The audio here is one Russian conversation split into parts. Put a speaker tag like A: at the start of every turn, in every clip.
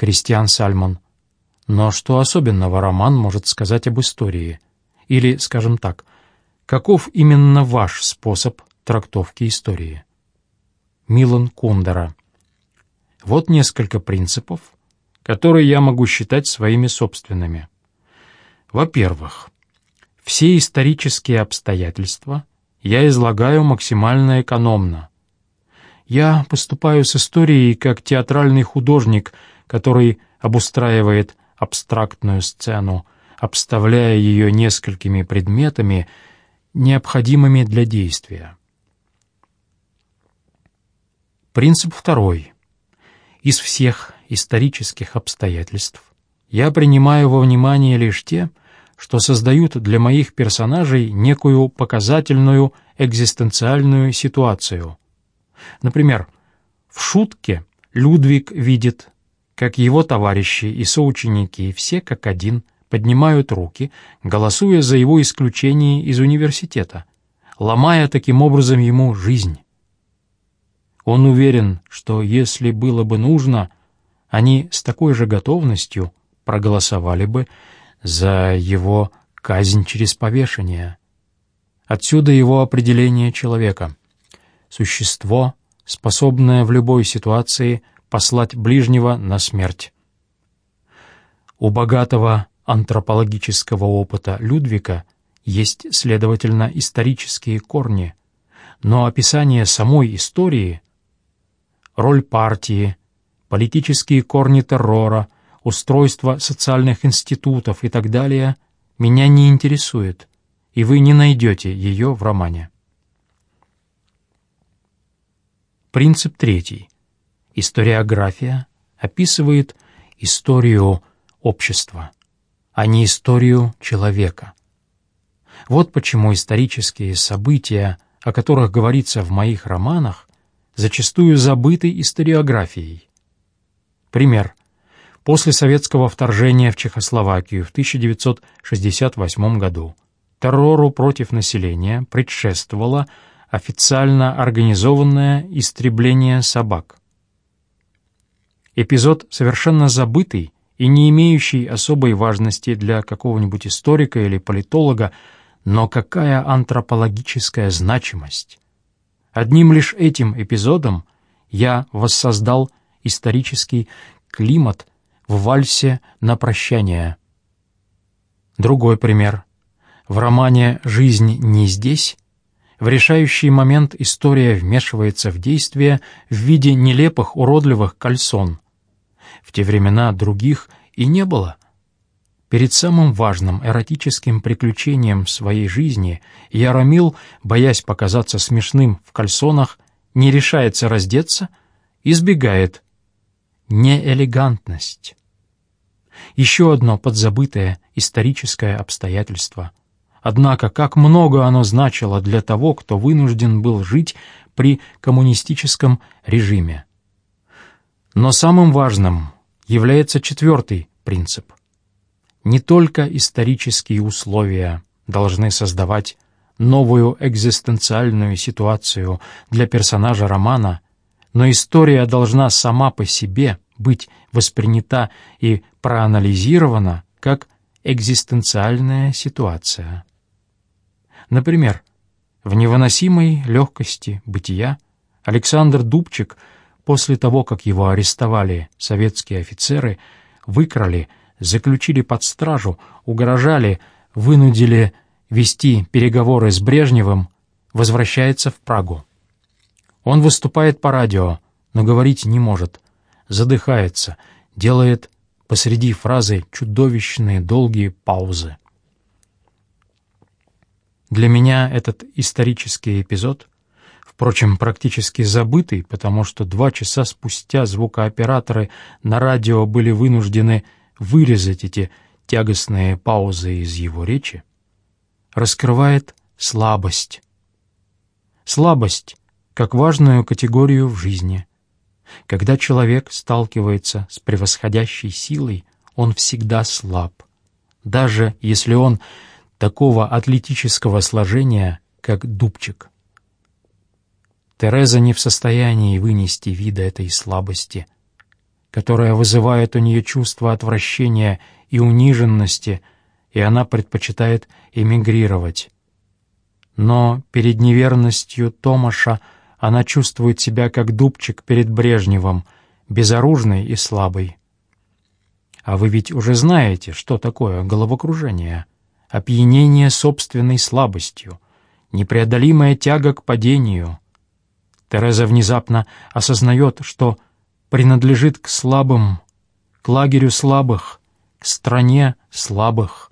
A: Кристиан Сальмон. Но что особенного роман может сказать об истории? Или, скажем так, каков именно ваш способ трактовки истории? Милан Кундера. Вот несколько принципов, которые я могу считать своими собственными. Во-первых, все исторические обстоятельства я излагаю максимально экономно. Я поступаю с историей как театральный художник, который обустраивает абстрактную сцену, обставляя ее несколькими предметами, необходимыми для действия. Принцип второй. Из всех исторических обстоятельств я принимаю во внимание лишь те, что создают для моих персонажей некую показательную экзистенциальную ситуацию. Например, в шутке Людвиг видит, как его товарищи и соученики все как один поднимают руки, голосуя за его исключение из университета, ломая таким образом ему жизнь. Он уверен, что если было бы нужно, они с такой же готовностью проголосовали бы за его казнь через повешение. Отсюда его определение человека. Существо, способное в любой ситуации послать ближнего на смерть. У богатого антропологического опыта Людвика есть, следовательно, исторические корни, но описание самой истории, роль партии, политические корни террора — устройство социальных институтов и так далее меня не интересует, и вы не найдете ее в романе. Принцип третий. Историография описывает историю общества, а не историю человека. Вот почему исторические события, о которых говорится в моих романах, зачастую забыты историографией. Пример. После советского вторжения в Чехословакию в 1968 году террору против населения предшествовало официально организованное истребление собак. Эпизод совершенно забытый и не имеющий особой важности для какого-нибудь историка или политолога, но какая антропологическая значимость! Одним лишь этим эпизодом я воссоздал исторический климат в вальсе на прощание. Другой пример. В романе «Жизнь не здесь» в решающий момент история вмешивается в действие в виде нелепых уродливых кальсон. В те времена других и не было. Перед самым важным эротическим приключением своей жизни Яромил, боясь показаться смешным в кальсонах, не решается раздеться, избегает неэлегантность. Еще одно подзабытое историческое обстоятельство. Однако, как много оно значило для того, кто вынужден был жить при коммунистическом режиме. Но самым важным является четвертый принцип. Не только исторические условия должны создавать новую экзистенциальную ситуацию для персонажа романа, но история должна сама по себе быть воспринята и проанализирована как экзистенциальная ситуация. Например, в невыносимой легкости бытия Александр Дубчик после того, как его арестовали советские офицеры, выкрали, заключили под стражу, угрожали, вынудили вести переговоры с Брежневым, возвращается в Прагу. Он выступает по радио, но говорить не может, задыхается, делает посреди фразы чудовищные долгие паузы. Для меня этот исторический эпизод, впрочем, практически забытый, потому что два часа спустя звукооператоры на радио были вынуждены вырезать эти тягостные паузы из его речи, раскрывает слабость. Слабость как важную категорию в жизни, когда человек сталкивается с превосходящей силой, он всегда слаб, даже если он такого атлетического сложения, как дубчик. Тереза не в состоянии вынести вида этой слабости. которое вызывает у нее чувство отвращения и униженности, и она предпочитает эмигрировать. Но перед неверностью Томаша она чувствует себя как дубчик перед Брежневым, безоружной и слабой. А вы ведь уже знаете, что такое головокружение, опьянение собственной слабостью, непреодолимая тяга к падению. Тереза внезапно осознает, что принадлежит к слабым, к лагерю слабых, к стране слабых,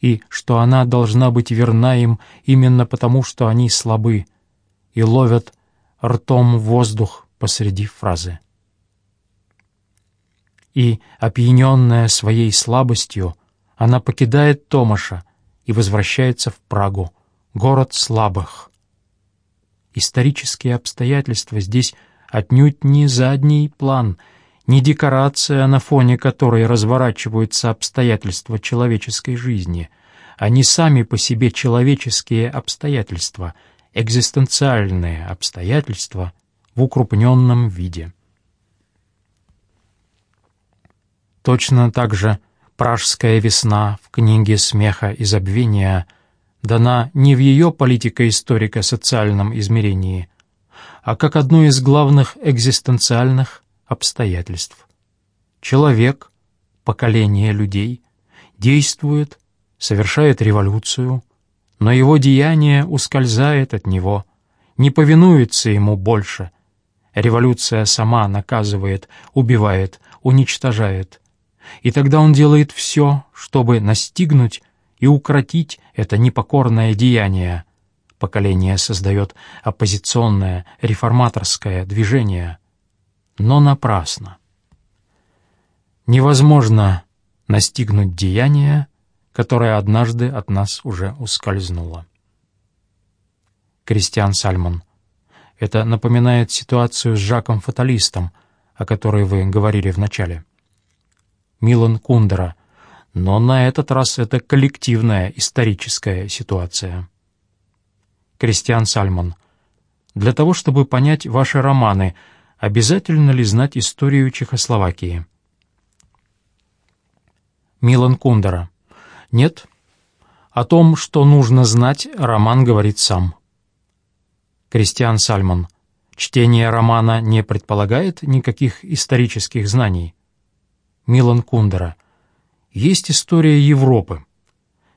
A: и что она должна быть верна им именно потому, что они слабы и ловят ртом воздух посреди фразы. И, опьяненная своей слабостью, она покидает Томаша и возвращается в Прагу, город слабых. Исторические обстоятельства здесь отнюдь не задний план, не декорация, на фоне которой разворачиваются обстоятельства человеческой жизни. Они сами по себе человеческие обстоятельства, экзистенциальные обстоятельства в укрупненном виде. Точно так же «Пражская весна» в книге «Смеха и забвения» дана не в ее политико-историко-социальном измерении, а как одно из главных экзистенциальных обстоятельств. Человек, поколение людей, действует, совершает революцию, но его деяние ускользает от него, не повинуется ему больше. Революция сама наказывает, убивает, уничтожает. И тогда он делает все, чтобы настигнуть и укротить это непокорное деяние. Поколение создает оппозиционное, реформаторское движение. Но напрасно. Невозможно настигнуть деяние, которое однажды от нас уже ускользнуло. Кристиан Сальмон. Это напоминает ситуацию с Жаком Фаталистом, о которой вы говорили в начале. Милан Кундера — но на этот раз это коллективная историческая ситуация. Кристиан Сальмон. Для того, чтобы понять ваши романы, обязательно ли знать историю Чехословакии? Милан Кундера. Нет. О том, что нужно знать, роман говорит сам. Кристиан Сальмон. Чтение романа не предполагает никаких исторических знаний. Милан Кундера есть история Европы.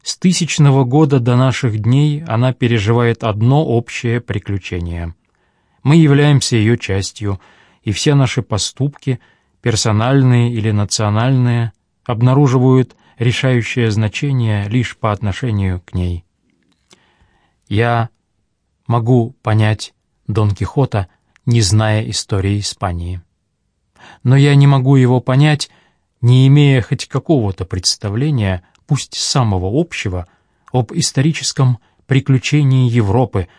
A: С тысячного года до наших дней она переживает одно общее приключение. Мы являемся ее частью, и все наши поступки, персональные или национальные, обнаруживают решающее значение лишь по отношению к ней. Я могу понять Дон Кихота, не зная истории Испании. Но я не могу его понять, не имея хоть какого-то представления, пусть самого общего, об историческом приключении Европы,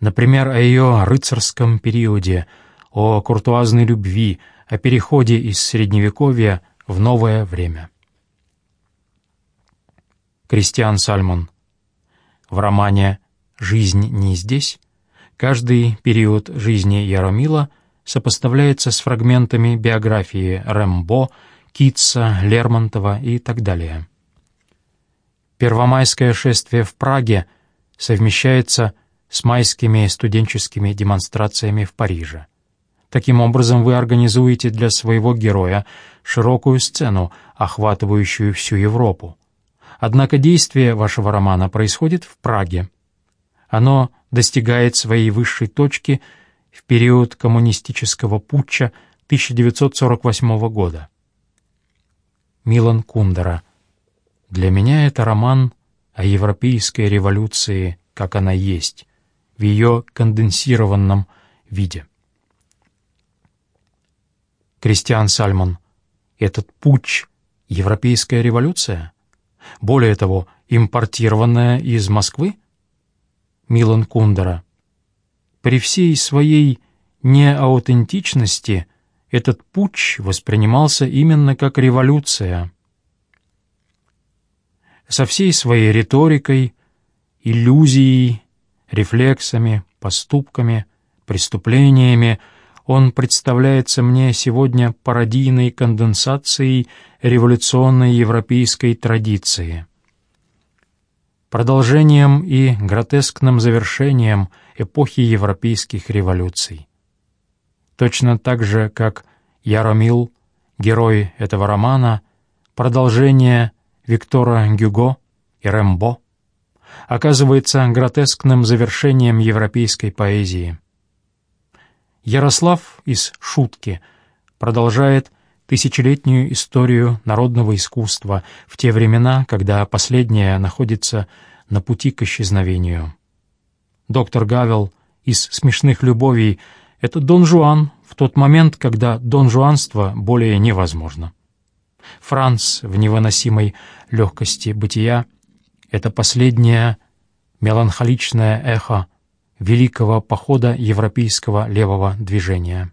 A: например, о ее рыцарском периоде, о куртуазной любви, о переходе из Средневековья в новое время. Кристиан Сальмон. В романе «Жизнь не здесь» каждый период жизни Яромила сопоставляется с фрагментами биографии Рэмбо Китса, Лермонтова и так далее. Первомайское шествие в Праге совмещается с майскими студенческими демонстрациями в Париже. Таким образом, вы организуете для своего героя широкую сцену, охватывающую всю Европу. Однако действие вашего романа происходит в Праге. Оно достигает своей высшей точки в период коммунистического путча 1948 года. Милан Кундера. Для меня это роман о европейской революции, как она есть, в ее конденсированном виде. Кристиан Сальмон. Этот путь — европейская революция? Более того, импортированная из Москвы? Милан Кундера. При всей своей неаутентичности — этот путч воспринимался именно как революция. Со всей своей риторикой, иллюзией, рефлексами, поступками, преступлениями он представляется мне сегодня пародийной конденсацией революционной европейской традиции, продолжением и гротескным завершением эпохи европейских революций. Точно так же, как Яромил, герой этого романа, продолжение Виктора Гюго и Рэмбо, оказывается гротескным завершением европейской поэзии. Ярослав из «Шутки» продолжает тысячелетнюю историю народного искусства в те времена, когда последнее находится на пути к исчезновению. Доктор Гавел из «Смешных любовей» — это Дон Жуан в тот момент, когда донжуанство более невозможно. Франц в невыносимой легкости бытия — это последнее меланхоличное эхо великого похода европейского левого движения.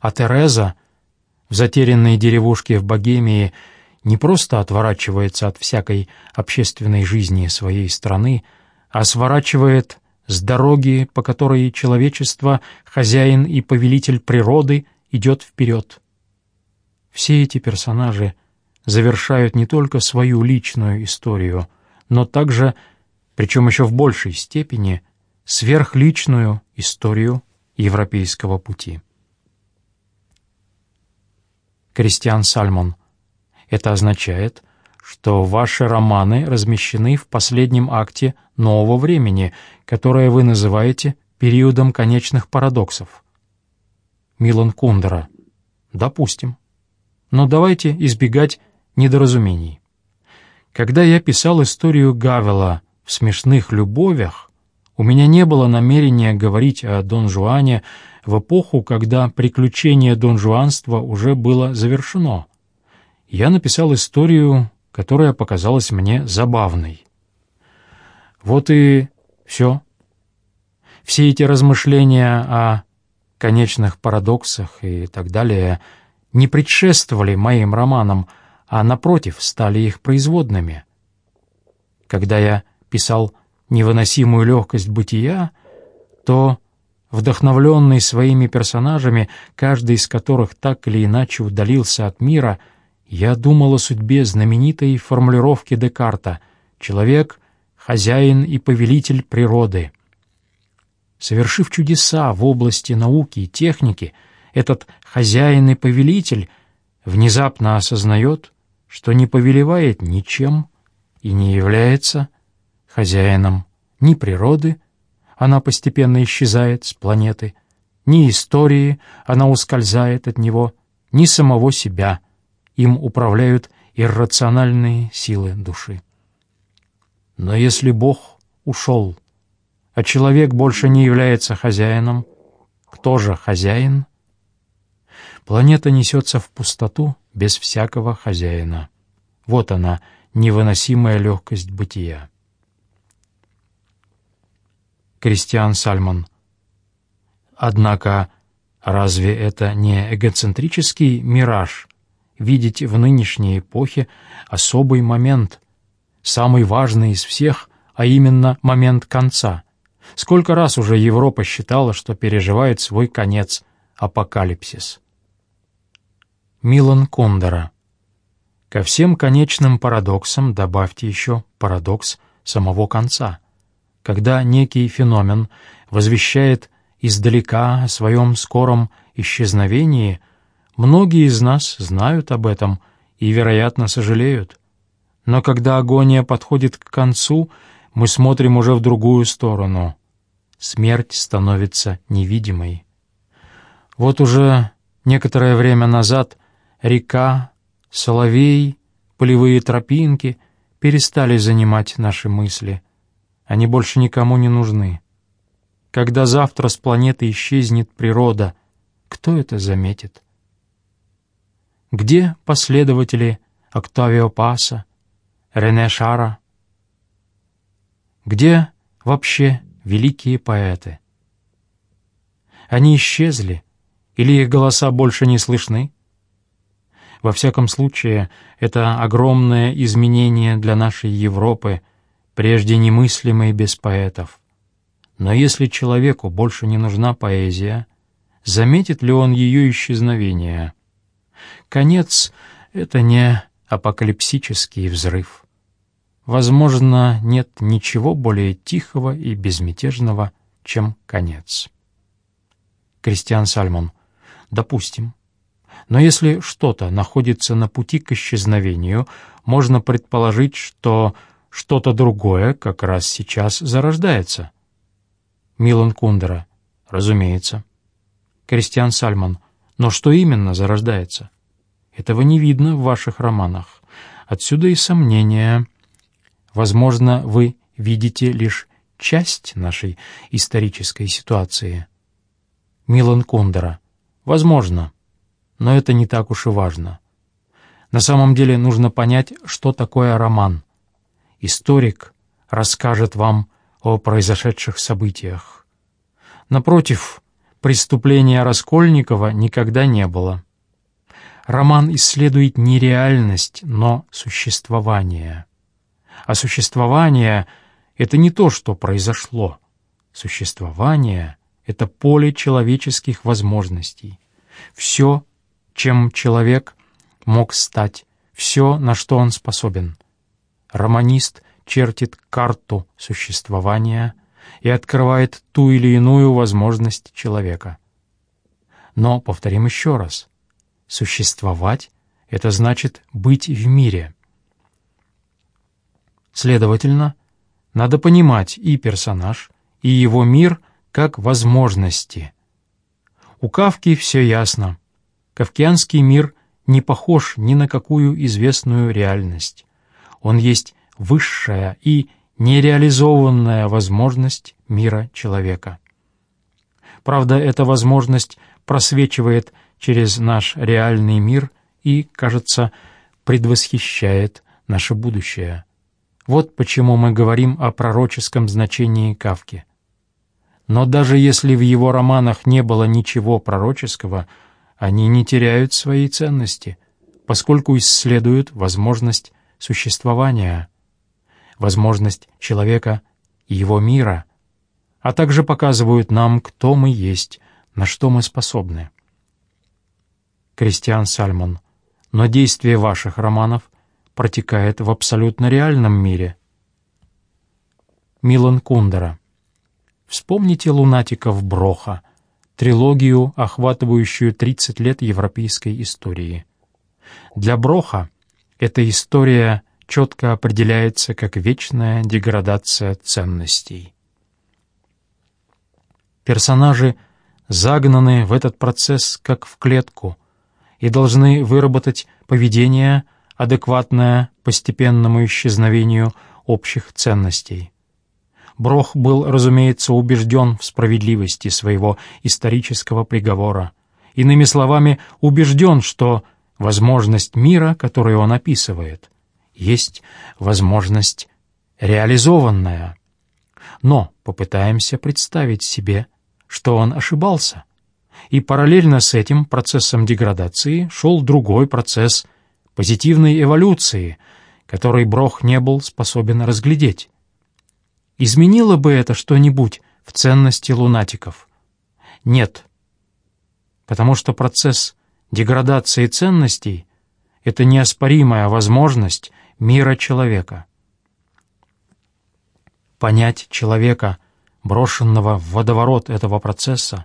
A: А Тереза в затерянной деревушке в Богемии не просто отворачивается от всякой общественной жизни своей страны, а сворачивает с дороги, по которой человечество, хозяин и повелитель природы, идет вперед. Все эти персонажи завершают не только свою личную историю, но также причем еще в большей степени, сверхличную историю европейского пути. Кристиан Сальмон. Это означает, что ваши романы размещены в последнем акте нового времени, которое вы называете периодом конечных парадоксов. Милан Кундера. Допустим. Но давайте избегать недоразумений. Когда я писал историю Гавела в смешных любовях, у меня не было намерения говорить о Дон Жуане в эпоху, когда приключение Дон Жуанства уже было завершено. Я написал историю, которая показалась мне забавной. Вот и все. Все эти размышления о конечных парадоксах и так далее не предшествовали моим романам, а, напротив, стали их производными. Когда я писал невыносимую легкость бытия, то, вдохновленный своими персонажами, каждый из которых так или иначе удалился от мира, я думал о судьбе знаменитой формулировки Декарта «Человек — хозяин и повелитель природы». Совершив чудеса в области науки и техники, этот хозяин и повелитель внезапно осознает, что не повелевает ничем и не является хозяином ни природы, она постепенно исчезает с планеты, ни истории, она ускользает от него, ни самого себя, им управляют иррациональные силы души. Но если Бог ушел, а человек больше не является хозяином, кто же хозяин? Планета несется в пустоту без всякого хозяина. Вот она, невыносимая легкость бытия. Кристиан Сальмон. Однако, разве это не эгоцентрический мираж видеть в нынешней эпохе особый момент, самый важный из всех, а именно момент конца? Сколько раз уже Европа считала, что переживает свой конец, апокалипсис? Милан Кондора. Ко всем конечным парадоксам добавьте еще парадокс самого конца — когда некий феномен возвещает издалека о своем скором исчезновении, многие из нас знают об этом и, вероятно, сожалеют. Но когда агония подходит к концу, мы смотрим уже в другую сторону. Смерть становится невидимой. Вот уже некоторое время назад река, соловей, полевые тропинки перестали занимать наши мысли — они больше никому не нужны. Когда завтра с планеты исчезнет природа, кто это заметит? Где последователи Октавио Паса, Рене Шара? Где вообще великие поэты? Они исчезли, или их голоса больше не слышны? Во всяком случае, это огромное изменение для нашей Европы — прежде немыслимой без поэтов. Но если человеку больше не нужна поэзия, заметит ли он ее исчезновение? Конец — это не апокалипсический взрыв. Возможно, нет ничего более тихого и безмятежного, чем конец. Кристиан Сальмон. Допустим. Но если что-то находится на пути к исчезновению, можно предположить, что что-то другое как раз сейчас зарождается. Милан Кундера. Разумеется. Кристиан Сальмон. Но что именно зарождается? Этого не видно в ваших романах. Отсюда и сомнения. Возможно, вы видите лишь часть нашей исторической ситуации. Милан Кундера. Возможно. Но это не так уж и важно. На самом деле нужно понять, что такое роман. Историк расскажет вам о произошедших событиях. Напротив, преступления Раскольникова никогда не было. Роман исследует не реальность, но существование. А существование — это не то, что произошло. Существование — это поле человеческих возможностей. Все, чем человек мог стать, все, на что он способен. Романист чертит карту существования и открывает ту или иную возможность человека. Но, повторим еще раз, существовать — это значит быть в мире. Следовательно, надо понимать и персонаж, и его мир как возможности. У Кавки все ясно. Кавкианский мир не похож ни на какую известную реальность. Он есть высшая и нереализованная возможность мира человека. Правда, эта возможность просвечивает через наш реальный мир и, кажется, предвосхищает наше будущее. Вот почему мы говорим о пророческом значении Кавки. Но даже если в его романах не было ничего пророческого, они не теряют своей ценности, поскольку исследуют возможность существования, возможность человека и его мира, а также показывают нам, кто мы есть, на что мы способны. Кристиан Сальмон, но действие ваших романов протекает в абсолютно реальном мире. Милан Кундера. Вспомните лунатиков Броха, трилогию, охватывающую 30 лет европейской истории. Для Броха эта история четко определяется как вечная деградация ценностей. Персонажи загнаны в этот процесс как в клетку и должны выработать поведение, адекватное постепенному исчезновению общих ценностей. Брох был, разумеется, убежден в справедливости своего исторического приговора. Иными словами, убежден, что возможность мира, которую он описывает, есть возможность реализованная. Но попытаемся представить себе, что он ошибался. И параллельно с этим процессом деградации шел другой процесс позитивной эволюции, который Брох не был способен разглядеть. Изменило бы это что-нибудь в ценности лунатиков? Нет. Потому что процесс деградации ценностей — это неоспоримая возможность мира человека. Понять человека, брошенного в водоворот этого процесса,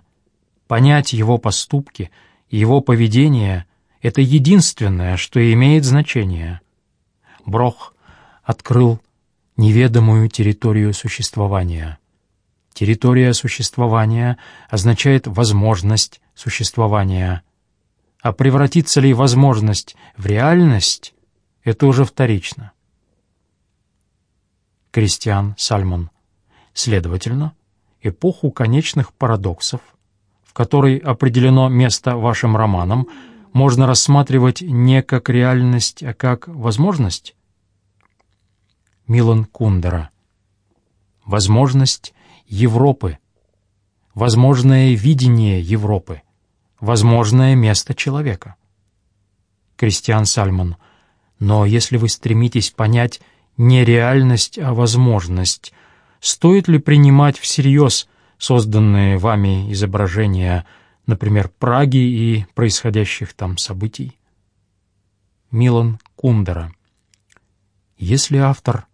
A: понять его поступки и его поведение — это единственное, что имеет значение. Брох открыл неведомую территорию существования. Территория существования означает возможность существования. А превратится ли возможность в реальность, это уже вторично. Кристиан Сальмон. Следовательно, эпоху конечных парадоксов, в которой определено место вашим романам, можно рассматривать не как реальность, а как возможность? Милан Кундера. Возможность Европы. Возможное видение Европы. Возможное место человека. Кристиан Сальмон. Но если вы стремитесь понять не реальность, а возможность, стоит ли принимать всерьез созданные вами изображения, например, Праги и происходящих там событий? Милан Кундера. Если автор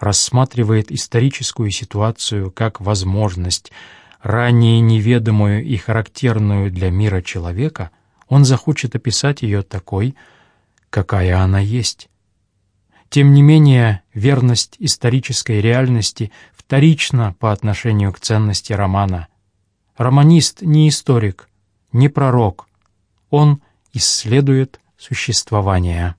A: рассматривает историческую ситуацию как возможность, ранее неведомую и характерную для мира человека, он захочет описать ее такой, какая она есть. Тем не менее, верность исторической реальности вторична по отношению к ценности романа. Романист не историк, не пророк, он исследует существование.